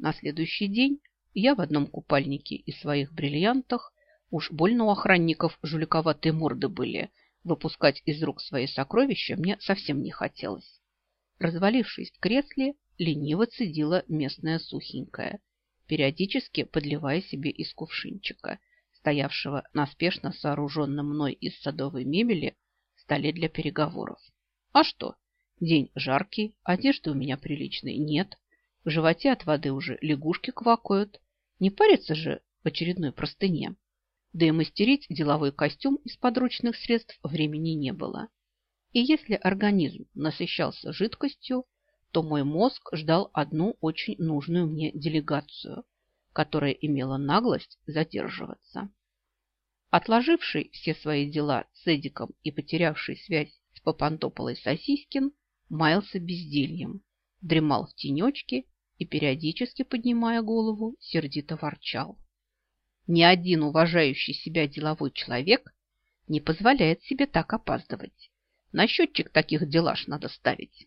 На следующий день я в одном купальнике и своих бриллиантах, уж больно у охранников жуликоватые морды были, выпускать из рук свои сокровища мне совсем не хотелось. Развалившись в кресле, лениво цедила местная сухенькая, периодически подливая себе из кувшинчика, стоявшего на спешно сооруженном мной из садовой мебели столе для переговоров. А что? День жаркий, одежды у меня приличной нет, в животе от воды уже лягушки квакают. Не париться же в очередной простыне. Да и мастерить деловой костюм из подручных средств времени не было. И если организм насыщался жидкостью, то мой мозг ждал одну очень нужную мне делегацию, которая имела наглость задерживаться. Отложивший все свои дела с Эдиком и потерявший связь с Папантополой Сосискин маялся бездельем, дремал в тенечке и, периодически поднимая голову, сердито ворчал. Ни один уважающий себя деловой человек не позволяет себе так опаздывать. На счетчик таких делаж надо ставить.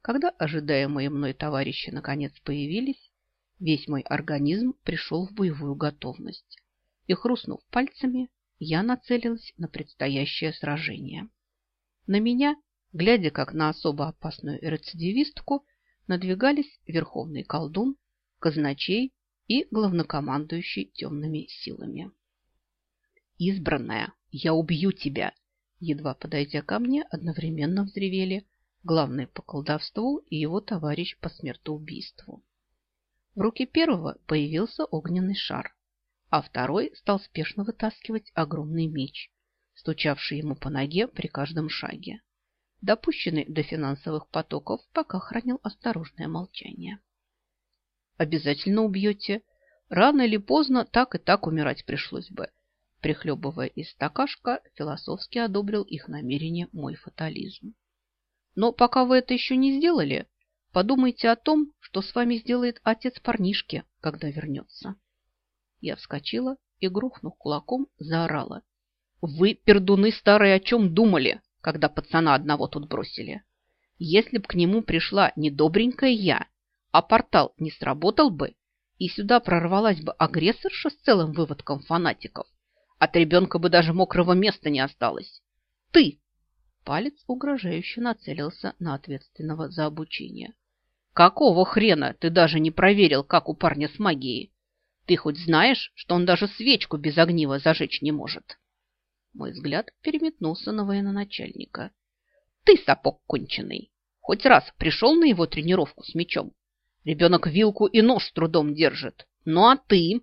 Когда ожидаемые мной товарищи наконец появились, весь мой организм пришел в боевую готовность. И, хрустнув пальцами, я нацелилась на предстоящее сражение. На меня, глядя как на особо опасную рецидивистку, надвигались верховный колдун, казначей и главнокомандующий темными силами. «Избранная, я убью тебя!» Едва подойдя ко мне, одновременно взревели главный по колдовству и его товарищ по смертоубийству. В руке первого появился огненный шар, а второй стал спешно вытаскивать огромный меч, стучавший ему по ноге при каждом шаге допущенный до финансовых потоков, пока хранил осторожное молчание. «Обязательно убьете. Рано или поздно так и так умирать пришлось бы». Прихлебывая из стакашка, философски одобрил их намерение мой фатализм. «Но пока вы это еще не сделали, подумайте о том, что с вами сделает отец парнишки, когда вернется». Я вскочила и, грохнув кулаком, заорала. «Вы, пердуны старые, о чем думали? Когда пацана одного тут бросили. Если б к нему пришла не добренькая я, а портал не сработал бы, и сюда прорвалась бы агрессорша с целым выводком фанатиков, от ребенка бы даже мокрого места не осталось. Ты! Палец угрожающе нацелился на ответственного за обучение. Какого хрена ты даже не проверил, как у парня с магией? Ты хоть знаешь, что он даже свечку без огнива зажечь не может? Мой взгляд переметнулся на военачальника. «Ты, сапог конченый, хоть раз пришел на его тренировку с мечом? Ребенок вилку и нож с трудом держит. Ну а ты?»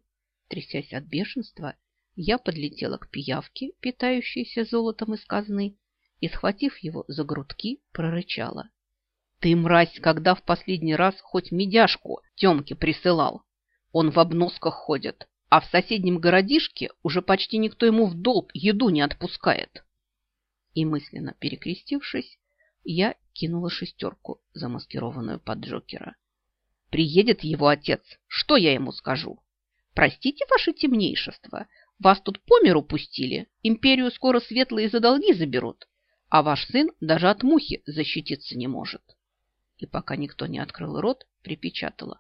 Трясясь от бешенства, я подлетела к пиявке, питающейся золотом из казны, и, схватив его за грудки, прорычала. «Ты, мразь, когда в последний раз хоть медяшку Темке присылал? Он в обносках ходит, а в соседнем городишке уже почти никто ему в долг еду не отпускает. И мысленно перекрестившись, я кинула шестерку, замаскированную под Джокера. Приедет его отец, что я ему скажу? Простите, ваше темнейшество, вас тут по миру пустили, империю скоро светлые за долги заберут, а ваш сын даже от мухи защититься не может. И пока никто не открыл рот, припечатала.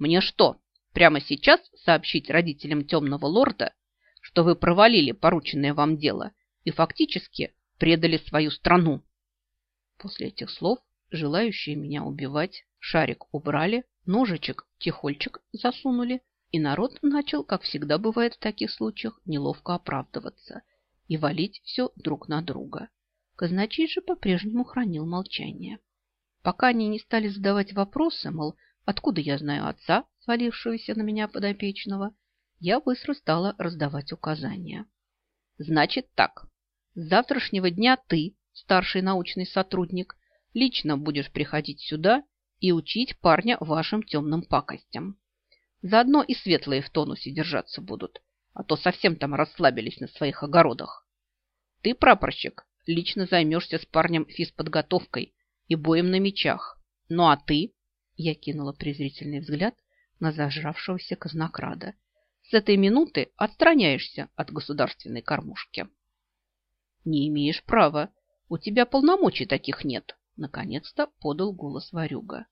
Мне что, прямо сейчас сообщить родителям темного лорда, что вы провалили порученное вам дело и фактически предали свою страну. После этих слов желающие меня убивать шарик убрали, ножичек тихольчик засунули, и народ начал, как всегда бывает в таких случаях, неловко оправдываться и валить все друг на друга. Казначей же по-прежнему хранил молчание. Пока они не стали задавать вопросы, мол, откуда я знаю отца, свалившегося на меня подопечного, я быстро стала раздавать указания. Значит так, с завтрашнего дня ты, старший научный сотрудник, лично будешь приходить сюда и учить парня вашим темным пакостям. Заодно и светлые в тонусе держаться будут, а то совсем там расслабились на своих огородах. Ты, прапорщик, лично займешься с парнем физподготовкой и боем на мечах. Ну а ты, я кинула презрительный взгляд на зажравшегося казнокрада. С этой минуты отстраняешься от государственной кормушки. Не имеешь права. У тебя полномочий таких нет. Наконец-то подал голос Варюга.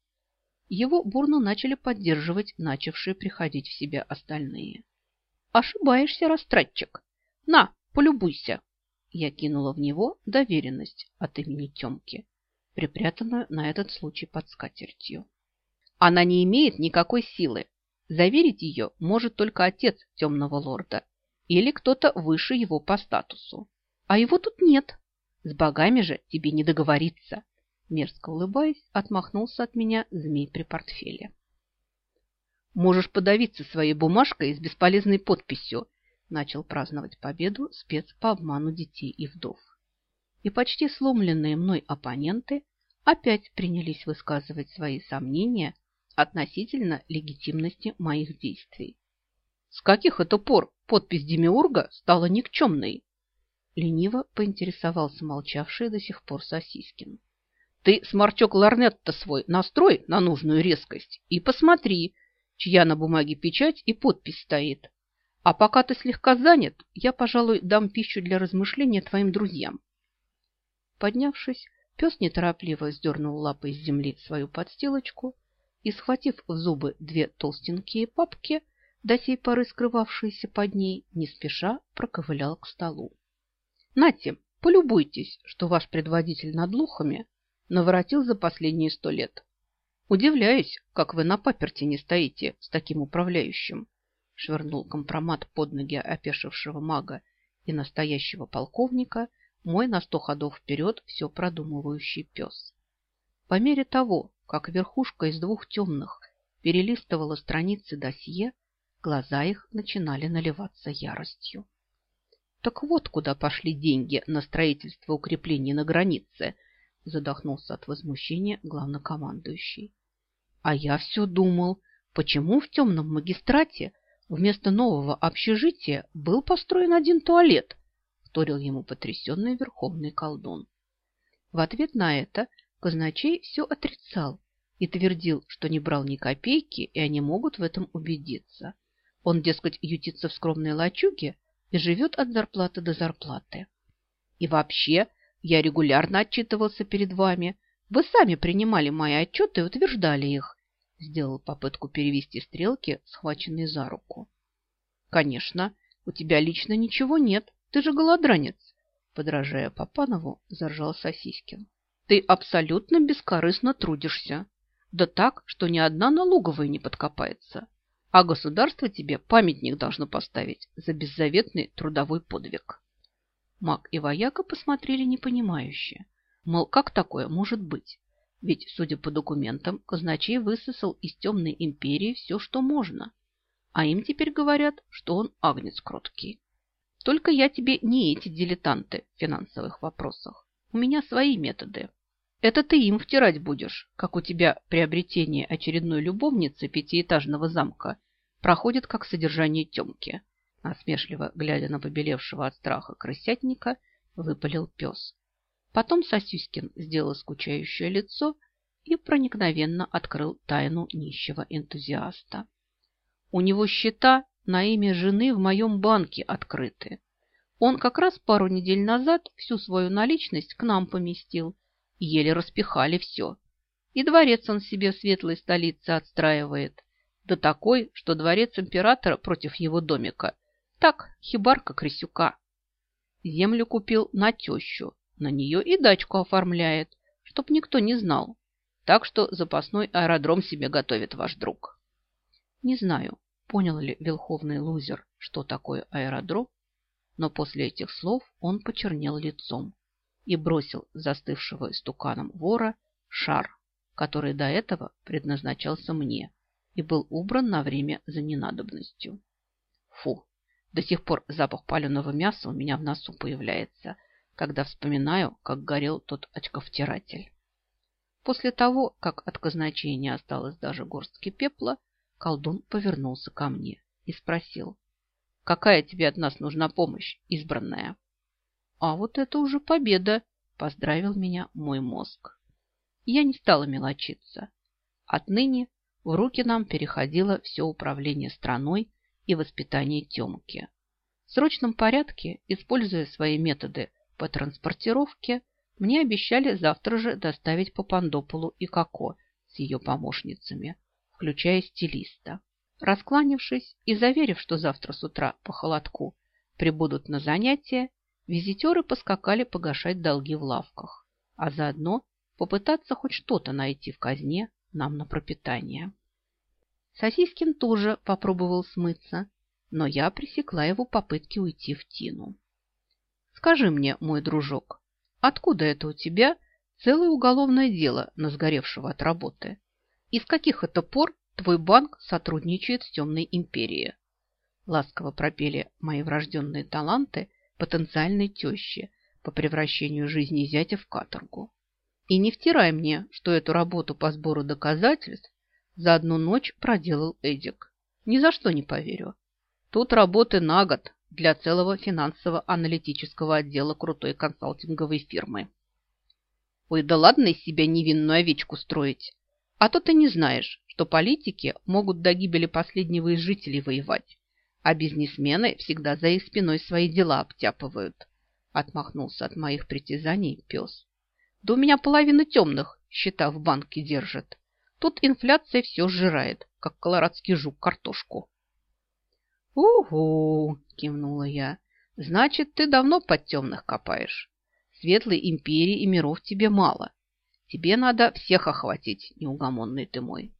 его бурно начали поддерживать начавшие приходить в себя остальные. «Ошибаешься, растратчик! На, полюбуйся!» Я кинула в него доверенность от имени Темки, припрятанную на этот случай под скатертью. Она не имеет никакой силы. Заверить ее может только отец темного лорда или кто-то выше его по статусу. А его тут нет. С богами же тебе не договориться. Мерзко улыбаясь, отмахнулся от меня змей при портфеле. Можешь подавиться своей бумажкой с бесполезной подписью, начал праздновать победу спец по обману детей и вдов. И почти сломленные мной оппоненты опять принялись высказывать свои сомнения относительно легитимности моих действий. С каких это пор подпись Демиурга стала никчемной? Лениво поинтересовался молчавший до сих пор Сосискин. Ты, сморчок ларнет-то свой, настрой на нужную резкость и посмотри, чья на бумаге печать и подпись стоит. А пока ты слегка занят, я, пожалуй, дам пищу для размышления твоим друзьям. Поднявшись, пес неторопливо сдернул лапой с земли свою подстилочку и, схватив в зубы две толстенькие папки, до сей поры скрывавшиеся под ней, не спеша проковылял к столу. Нате, полюбуйтесь, что ваш предводитель над лухами наворотил за последние сто лет. Удивляюсь, как вы на паперте не стоите с таким управляющим швырнул компромат под ноги опешившего мага и настоящего полковника мой на сто ходов вперед все продумывающий пес. По мере того, как верхушка из двух темных перелистывала страницы досье, глаза их начинали наливаться яростью. Так вот, куда пошли деньги на строительство укреплений на границе, задохнулся от возмущения главнокомандующий. А я все думал, почему в темном магистрате Вместо нового общежития был построен один туалет, вторил ему потрясенный верховный колдун. В ответ на это казначей все отрицал и твердил, что не брал ни копейки, и они могут в этом убедиться. Он, дескать, ютится в скромной лачуге и живет от зарплаты до зарплаты. И вообще, я регулярно отчитывался перед вами. Вы сами принимали мои отчеты и утверждали их. Сделал попытку перевести стрелки, схваченные за руку. Конечно, у тебя лично ничего нет. Ты же голодранец. Подражая Папанову, заржал Сосискин. Ты абсолютно бескорыстно трудишься. Да так, что ни одна налоговая не подкопается. А государство тебе памятник должно поставить за беззаветный трудовой подвиг. Маг и вояка посмотрели непонимающе. Мол, как такое может быть? Ведь, судя по документам, казначей высосал из темной империи все, что можно. А им теперь говорят, что он агнец кроткий. Только я тебе не эти дилетанты в финансовых вопросах. У меня свои методы. Это ты им втирать будешь, как у тебя приобретение очередной любовницы пятиэтажного замка проходит как содержание темки. Насмешливо, глядя на побелевшего от страха крысятника, выпалил пес. Потом Сосюськин сделал скучающее лицо и проникновенно открыл тайну нищего энтузиаста. У него счета на имя жены в моем банке открыты. Он как раз пару недель назад всю свою наличность к нам поместил. Еле распихали все. И дворец он себе в светлой столице отстраивает. Да такой, что дворец императора против его домика. Так, хибарка Крысюка. Землю купил на тещу, на нее и дачку оформляет, чтоб никто не знал. Так что запасной аэродром себе готовит ваш друг. Не знаю, понял ли Верховный Лузер, что такое аэродром, но после этих слов он почернел лицом и бросил застывшего истуканом вора шар, который до этого предназначался мне и был убран на время за ненадобностью. Фу, до сих пор запах паленого мяса у меня в носу появляется – когда вспоминаю, как горел тот очковтиратель. После того, как от казначея не осталось даже горстки пепла, колдун повернулся ко мне и спросил, «Какая тебе от нас нужна помощь, избранная?» «А вот это уже победа!» – поздравил меня мой мозг. Я не стала мелочиться. Отныне в руки нам переходило все управление страной и воспитание Темки. В срочном порядке, используя свои методы по транспортировке мне обещали завтра же доставить по Пандополу и Коко с ее помощницами, включая стилиста. Раскланившись и заверив, что завтра с утра по холодку прибудут на занятия, визитеры поскакали погашать долги в лавках, а заодно попытаться хоть что-то найти в казне нам на пропитание. Сосискин тоже попробовал смыться, но я пресекла его попытки уйти в тину. «Скажи мне, мой дружок, откуда это у тебя целое уголовное дело на сгоревшего от работы? И с каких это пор твой банк сотрудничает с темной империей?» Ласково пропели мои врожденные таланты потенциальной тещи по превращению жизни зятя в каторгу. И не втирай мне, что эту работу по сбору доказательств за одну ночь проделал Эдик. Ни за что не поверю. Тут работы на год для целого финансово-аналитического отдела крутой консалтинговой фирмы. Ой, да ладно из себя невинную овечку строить. А то ты не знаешь, что политики могут до гибели последнего из жителей воевать, а бизнесмены всегда за их спиной свои дела обтяпывают. Отмахнулся от моих притязаний пес. Да у меня половина темных счета в банке держит. Тут инфляция все сжирает, как колорадский жук картошку. «Угу!» – кивнула я. «Значит, ты давно под темных копаешь. Светлой империи и миров тебе мало. Тебе надо всех охватить, неугомонный ты мой.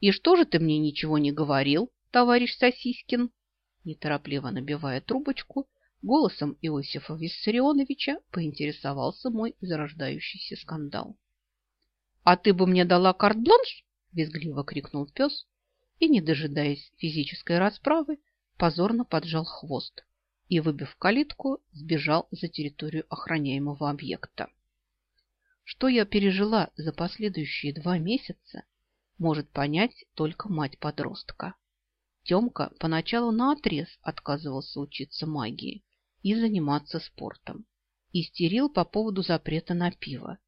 И что же ты мне ничего не говорил, товарищ Сосискин?» Неторопливо набивая трубочку, голосом Иосифа Виссарионовича поинтересовался мой зарождающийся скандал. «А ты бы мне дала карт-бланш?» – визгливо крикнул пес и, не дожидаясь физической расправы, позорно поджал хвост и, выбив калитку, сбежал за территорию охраняемого объекта. Что я пережила за последующие два месяца, может понять только мать подростка. Темка поначалу наотрез отказывался учиться магии и заниматься спортом. Истерил по поводу запрета на пиво.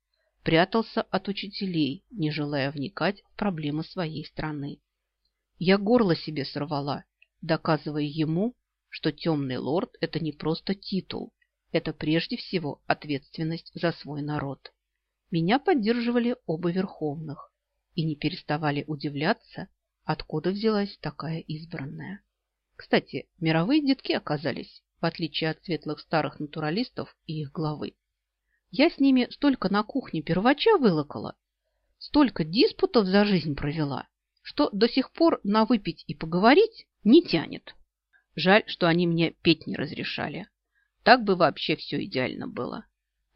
Прятался от учителей, не желая вникать в проблемы своей страны. Я горло себе сорвала доказывая ему, что темный лорд – это не просто титул, это прежде всего ответственность за свой народ. Меня поддерживали оба верховных и не переставали удивляться, откуда взялась такая избранная. Кстати, мировые детки оказались, в отличие от светлых старых натуралистов и их главы. Я с ними столько на кухне первача вылокала, столько диспутов за жизнь провела, что до сих пор на выпить и поговорить не тянет. Жаль, что они мне петь не разрешали. Так бы вообще все идеально было.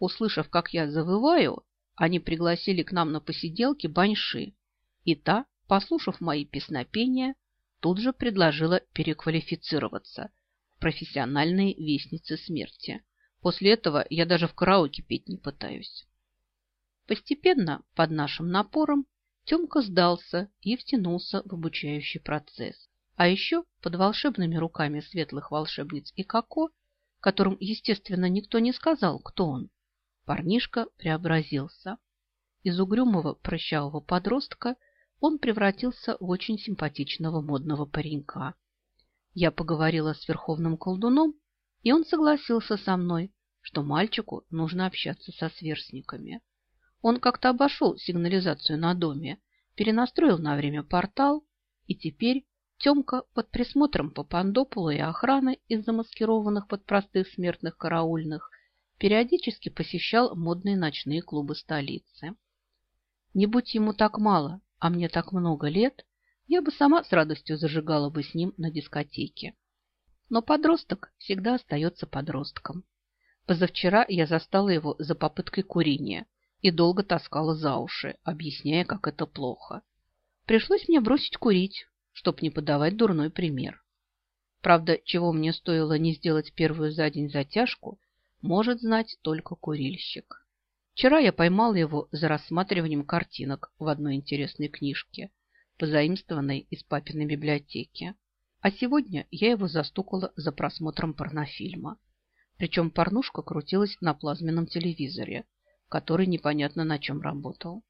Услышав, как я завываю, они пригласили к нам на посиделки баньши. И та, послушав мои песнопения, тут же предложила переквалифицироваться в профессиональные вестницы смерти. После этого я даже в караоке петь не пытаюсь. Постепенно, под нашим напором, Тёмка сдался и втянулся в обучающий процесс. А еще под волшебными руками светлых волшебниц и Коко, которым, естественно, никто не сказал, кто он, парнишка преобразился. Из угрюмого прыщавого подростка он превратился в очень симпатичного модного паренька. Я поговорила с верховным колдуном, и он согласился со мной, что мальчику нужно общаться со сверстниками. Он как-то обошел сигнализацию на доме, перенастроил на время портал, и теперь Темка под присмотром Папандопула и охраны из замаскированных под простых смертных караульных периодически посещал модные ночные клубы столицы. Не будь ему так мало, а мне так много лет, я бы сама с радостью зажигала бы с ним на дискотеке. Но подросток всегда остается подростком. Позавчера я застала его за попыткой курения и долго таскала за уши, объясняя, как это плохо. Пришлось мне бросить курить, чтоб не подавать дурной пример. Правда, чего мне стоило не сделать первую за день затяжку, может знать только курильщик. Вчера я поймал его за рассматриванием картинок в одной интересной книжке, позаимствованной из папиной библиотеки. А сегодня я его застукала за просмотром порнофильма. Причем порнушка крутилась на плазменном телевизоре, который непонятно на чем работал.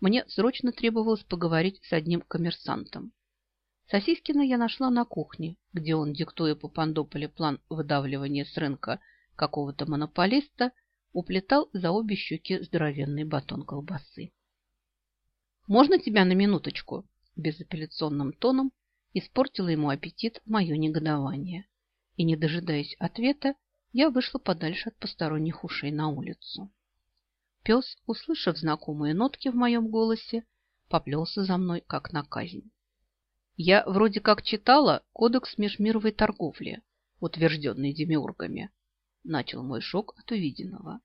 Мне срочно требовалось поговорить с одним коммерсантом, Сосискина я нашла на кухне, где он, диктуя по Пандополе план выдавливания с рынка какого-то монополиста, уплетал за обе щеки здоровенный батон колбасы. Можно тебя на минуточку?» Безапелляционным тоном испортила ему аппетит мое негодование. И, не дожидаясь ответа, я вышла подальше от посторонних ушей на улицу. Пес, услышав знакомые нотки в моем голосе, поплелся за мной, как на казнь. Я вроде как читала Кодекс межмировой торговли, утвержденный демиургами. Начал мой шок от увиденного.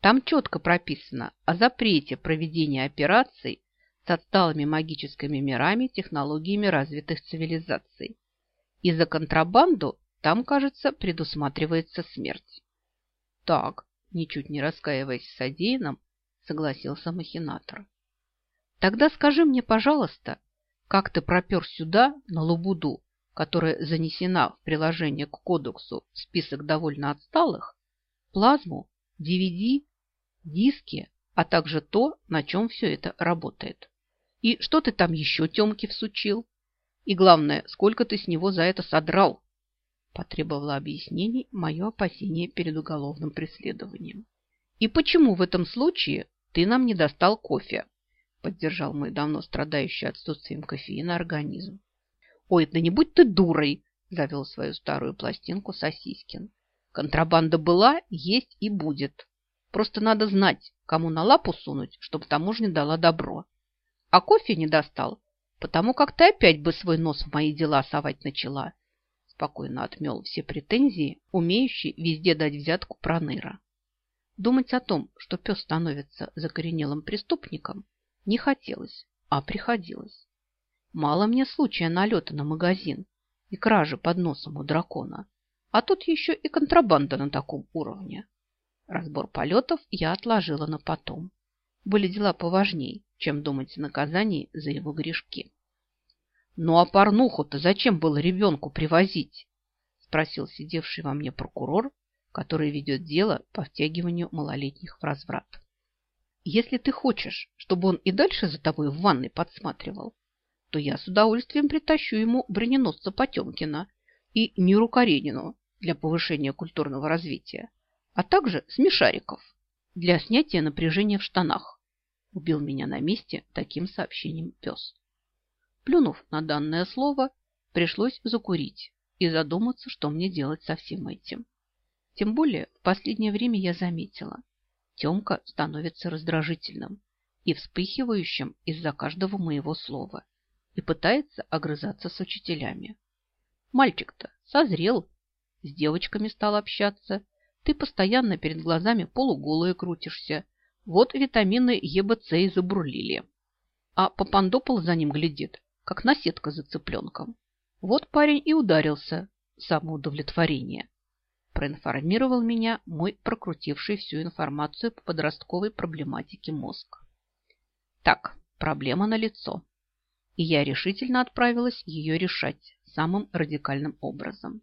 Там четко прописано о запрете проведения операций с отсталыми магическими мирами технологиями развитых цивилизаций. И за контрабанду там, кажется, предусматривается смерть. Так, ничуть не раскаиваясь в содеянном, согласился махинатор. Тогда скажи мне, пожалуйста, как ты пропер сюда, на Лабуду, которая занесена в приложение к кодексу в список довольно отсталых, плазму, DVD, диски, а также то, на чем все это работает. И что ты там еще Темке всучил? И главное, сколько ты с него за это содрал? Потребовала объяснений мое опасение перед уголовным преследованием. И почему в этом случае ты нам не достал кофе? Поддержал мой давно страдающий отсутствием кофеина организм. Ой, да не будь ты дурой, завел свою старую пластинку Сосискин. Контрабанда была, есть и будет. Просто надо знать, кому на лапу сунуть, чтобы таможня дала добро. А кофе не достал, потому как ты опять бы свой нос в мои дела совать начала. Спокойно отмел все претензии, умеющий везде дать взятку проныра. Думать о том, что пес становится закоренелым преступником, не хотелось, а приходилось. Мало мне случая налета на магазин и кражи под носом у дракона, а тут еще и контрабанда на таком уровне. Разбор полетов я отложила на потом. Были дела поважней, чем думать о наказании за его грешки. «Ну а порнуху-то зачем было ребенку привозить?» спросил сидевший во мне прокурор, который ведет дело по втягиванию малолетних в разврат. «Если ты хочешь, чтобы он и дальше за тобой в ванной подсматривал, то я с удовольствием притащу ему броненосца Потемкина и Ниру Каренину для повышения культурного развития а также смешариков для снятия напряжения в штанах. Убил меня на месте таким сообщением пес. Плюнув на данное слово, пришлось закурить и задуматься, что мне делать со всем этим. Тем более в последнее время я заметила, Темка становится раздражительным и вспыхивающим из-за каждого моего слова и пытается огрызаться с учителями. Мальчик-то созрел, с девочками стал общаться ты постоянно перед глазами полуголые крутишься. Вот витамины ЕБЦ и забурлили. А Папандопол за ним глядит, как наседка за цыпленком. Вот парень и ударился. Самоудовлетворение. Проинформировал меня мой прокрутивший всю информацию по подростковой проблематике мозг. Так, проблема налицо. И я решительно отправилась ее решать самым радикальным образом.